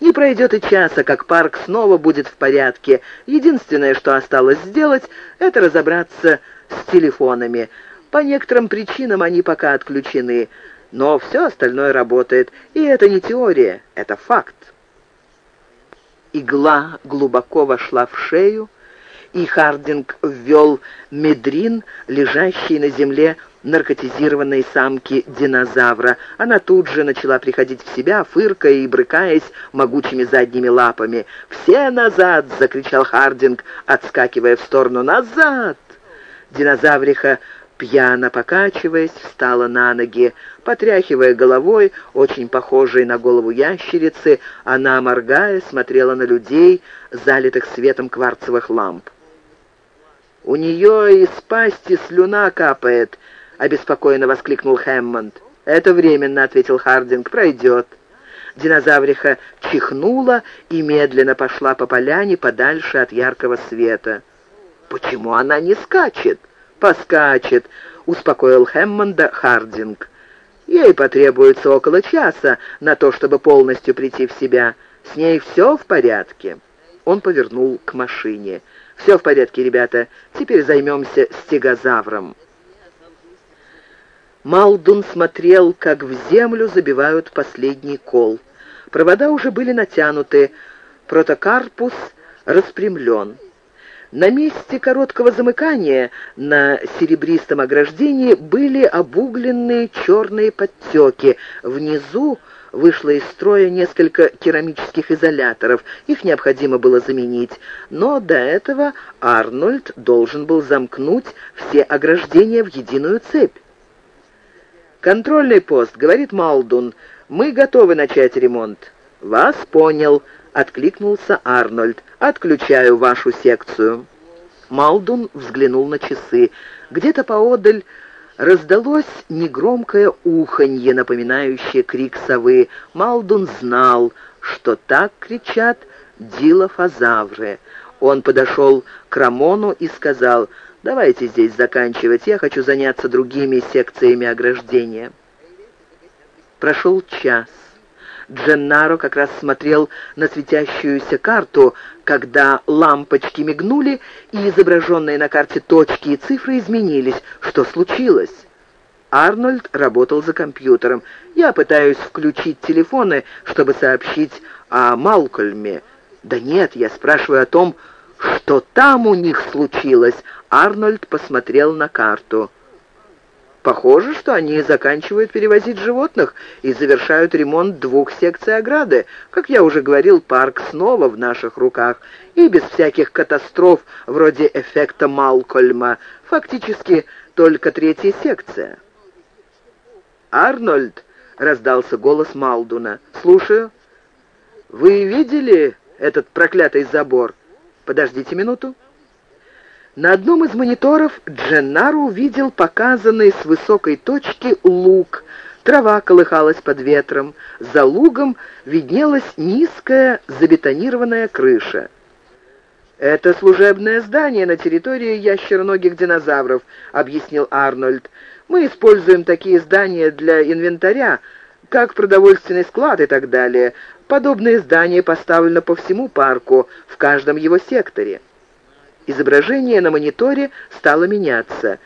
Не пройдет и часа, как парк снова будет в порядке. Единственное, что осталось сделать, это разобраться с телефонами. По некоторым причинам они пока отключены, но все остальное работает. И это не теория, это факт. Игла глубоко вошла в шею, и Хардинг ввел медрин, лежащий на земле наркотизированной самки динозавра. Она тут же начала приходить в себя, фыркая и брыкаясь могучими задними лапами. «Все назад!» — закричал Хардинг, отскакивая в сторону. «Назад!» Динозавриха пьяно покачиваясь, встала на ноги. Потряхивая головой, очень похожей на голову ящерицы, она, моргая, смотрела на людей, залитых светом кварцевых ламп. «У нее из пасти слюна капает», — обеспокоенно воскликнул Хэммонд. «Это временно», — ответил Хардинг, — «пройдет». Динозавриха чихнула и медленно пошла по поляне подальше от яркого света. «Почему она не скачет?» «Поскачет», — успокоил Хэммонда Хардинг. «Ей потребуется около часа на то, чтобы полностью прийти в себя. С ней все в порядке». Он повернул к машине. «Все в порядке, ребята. Теперь займемся стегозавром». Малдун смотрел, как в землю забивают последний кол. Провода уже были натянуты, протокарпус распрямлен. На месте короткого замыкания на серебристом ограждении были обугленные черные подтеки. Внизу вышло из строя несколько керамических изоляторов. Их необходимо было заменить. Но до этого Арнольд должен был замкнуть все ограждения в единую цепь. «Контрольный пост», — говорит Малдун, — «мы готовы начать ремонт». «Вас понял», откликнулся Арнольд. «Отключаю вашу секцию». Малдун взглянул на часы. Где-то поодаль раздалось негромкое уханье, напоминающее крик совы. Малдун знал, что так кричат дилофазавры. Он подошел к Рамону и сказал, «Давайте здесь заканчивать, я хочу заняться другими секциями ограждения». Прошел час. Дженнаро как раз смотрел на светящуюся карту, когда лампочки мигнули, и изображенные на карте точки и цифры изменились. Что случилось? Арнольд работал за компьютером. Я пытаюсь включить телефоны, чтобы сообщить о Малкольме. Да нет, я спрашиваю о том, что там у них случилось. Арнольд посмотрел на карту. Похоже, что они заканчивают перевозить животных и завершают ремонт двух секций ограды. Как я уже говорил, парк снова в наших руках. И без всяких катастроф, вроде эффекта Малкольма. Фактически только третья секция. «Арнольд!» — раздался голос Малдуна. «Слушаю. Вы видели этот проклятый забор? Подождите минуту». На одном из мониторов Дженнаро увидел показанный с высокой точки луг. Трава колыхалась под ветром. За лугом виднелась низкая забетонированная крыша. «Это служебное здание на территории ящероногих динозавров», — объяснил Арнольд. «Мы используем такие здания для инвентаря, как продовольственный склад и так далее. Подобные здания поставлены по всему парку, в каждом его секторе». Изображение на мониторе стало меняться.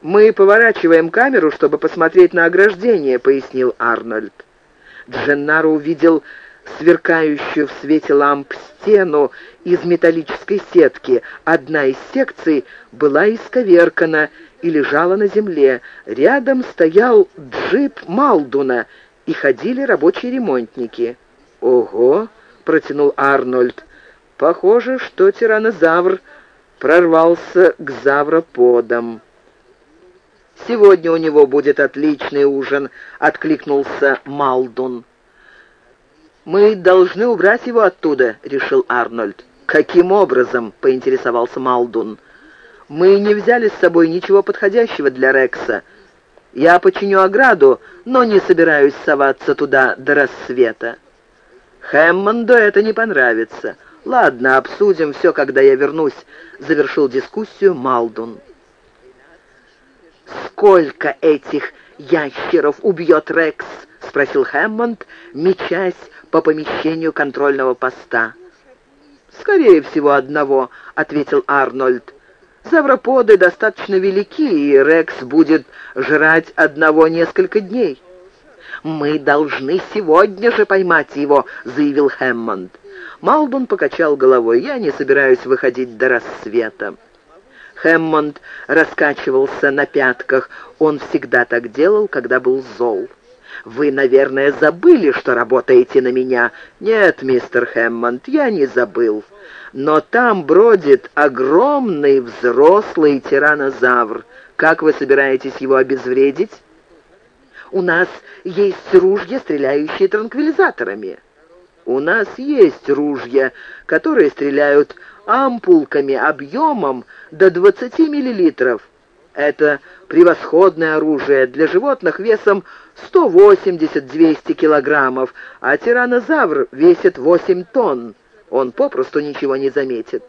«Мы поворачиваем камеру, чтобы посмотреть на ограждение», — пояснил Арнольд. Дженнаро увидел сверкающую в свете ламп стену из металлической сетки. Одна из секций была исковеркана и лежала на земле. Рядом стоял джип Малдуна, и ходили рабочие ремонтники. «Ого!» — протянул Арнольд. «Похоже, что тиранозавр прорвался к завроподам. «Сегодня у него будет отличный ужин», — откликнулся Малдун. «Мы должны убрать его оттуда», — решил Арнольд. «Каким образом?» — поинтересовался Малдун. «Мы не взяли с собой ничего подходящего для Рекса. Я починю ограду, но не собираюсь соваться туда до рассвета». Хэммонду это не понравится. «Ладно, обсудим все, когда я вернусь», — завершил дискуссию Малдун. «Сколько этих ящеров убьет Рекс?» — спросил Хэммонд, мечась по помещению контрольного поста. «Скорее всего, одного», — ответил Арнольд. «Завроподы достаточно велики, и Рекс будет жрать одного несколько дней». «Мы должны сегодня же поймать его», — заявил Хэммонд. Малдун покачал головой. «Я не собираюсь выходить до рассвета». Хэммонд раскачивался на пятках. Он всегда так делал, когда был зол. «Вы, наверное, забыли, что работаете на меня?» «Нет, мистер Хэммонд, я не забыл. Но там бродит огромный взрослый тиранозавр. Как вы собираетесь его обезвредить?» У нас есть ружья, стреляющие транквилизаторами. У нас есть ружья, которые стреляют ампулками объемом до 20 миллилитров. Это превосходное оружие для животных весом 180-200 килограммов, а тиранозавр весит 8 тонн. Он попросту ничего не заметит.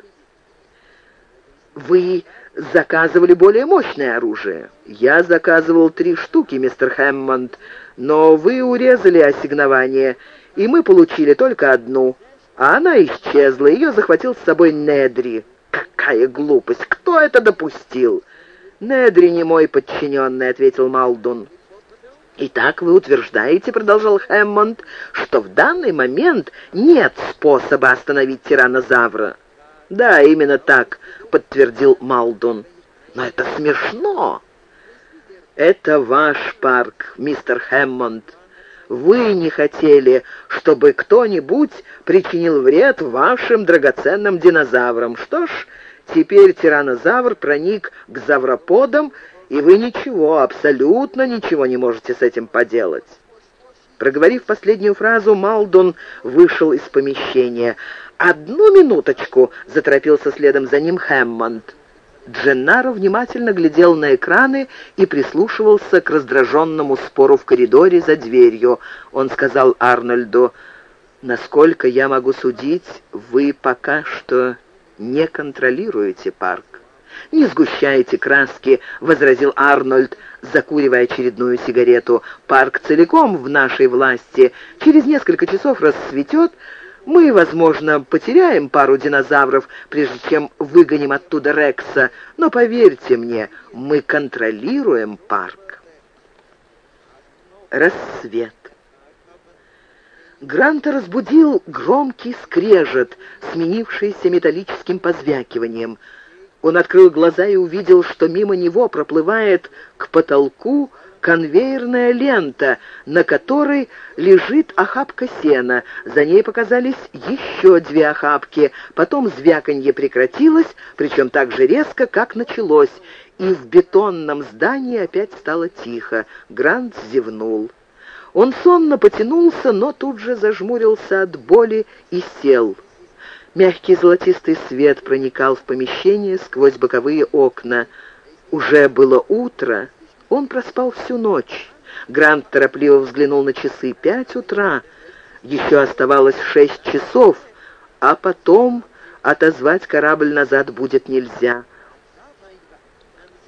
Вы заказывали более мощное оружие. Я заказывал три штуки, мистер Хэммонд, но вы урезали ассигнование, и мы получили только одну. А она исчезла, ее захватил с собой Недри. Какая глупость! Кто это допустил? Недри не мой подчиненный, ответил Малдун. «Итак, вы утверждаете, — продолжал Хэммонд, — что в данный момент нет способа остановить тиранозавра?» «Да, именно так», — подтвердил Малдун. «Но это смешно!» «Это ваш парк, мистер Хэммонд. Вы не хотели, чтобы кто-нибудь причинил вред вашим драгоценным динозаврам. Что ж, теперь тиранозавр проник к завроподам, и вы ничего, абсолютно ничего не можете с этим поделать». Проговорив последнюю фразу, Малдон вышел из помещения. «Одну минуточку!» — заторопился следом за ним Хэммонд. Дженнаро внимательно глядел на экраны и прислушивался к раздраженному спору в коридоре за дверью. Он сказал Арнольду, «Насколько я могу судить, вы пока что не контролируете парк». «Не сгущайте краски», — возразил Арнольд, закуривая очередную сигарету. «Парк целиком в нашей власти. Через несколько часов расцветет, мы, возможно, потеряем пару динозавров, прежде чем выгоним оттуда Рекса, но поверьте мне, мы контролируем парк. Рассвет. Гранта разбудил громкий скрежет, сменившийся металлическим позвякиванием. Он открыл глаза и увидел, что мимо него проплывает к потолку конвейерная лента, на которой лежит охапка сена. За ней показались еще две охапки. Потом звяканье прекратилось, причем так же резко, как началось, и в бетонном здании опять стало тихо. Грант зевнул. Он сонно потянулся, но тут же зажмурился от боли и сел. Мягкий золотистый свет проникал в помещение сквозь боковые окна. Уже было утро, он проспал всю ночь. Грант торопливо взглянул на часы. Пять утра. Еще оставалось шесть часов, а потом отозвать корабль назад будет нельзя.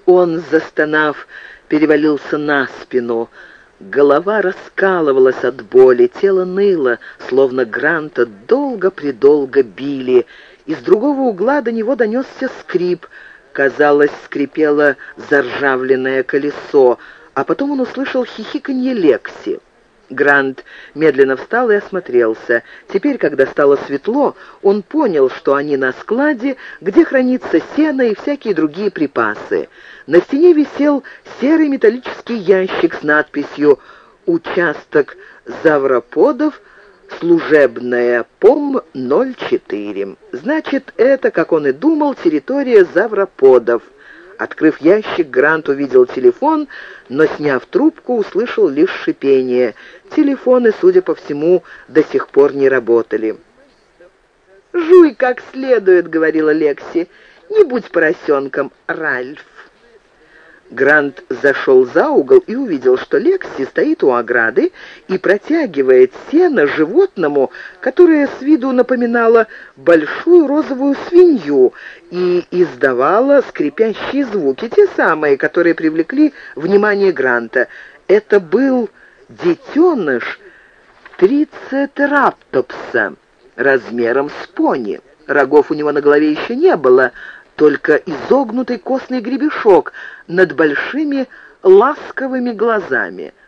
Он, застонав, перевалился на спину. Голова раскалывалась от боли, тело ныло, словно Гранта долго-предолго били. Из другого угла до него донесся скрип — Казалось, скрипело заржавленное колесо, а потом он услышал хихиканье Лекси. Грант медленно встал и осмотрелся. Теперь, когда стало светло, он понял, что они на складе, где хранится сено и всякие другие припасы. На стене висел серый металлический ящик с надписью «Участок завроподов служебная ПОМ-04. Значит, это, как он и думал, территория завроподов. Открыв ящик, Грант увидел телефон, но, сняв трубку, услышал лишь шипение. Телефоны, судя по всему, до сих пор не работали. «Жуй как следует», — говорила Лекси. «Не будь поросенком, Ральф». Грант зашел за угол и увидел, что Лекси стоит у ограды и протягивает сено животному, которое с виду напоминало большую розовую свинью и издавало скрипящие звуки, те самые, которые привлекли внимание Гранта. Это был детеныш трицетераптопса размером с пони. Рогов у него на голове еще не было, только изогнутый костный гребешок над большими ласковыми глазами —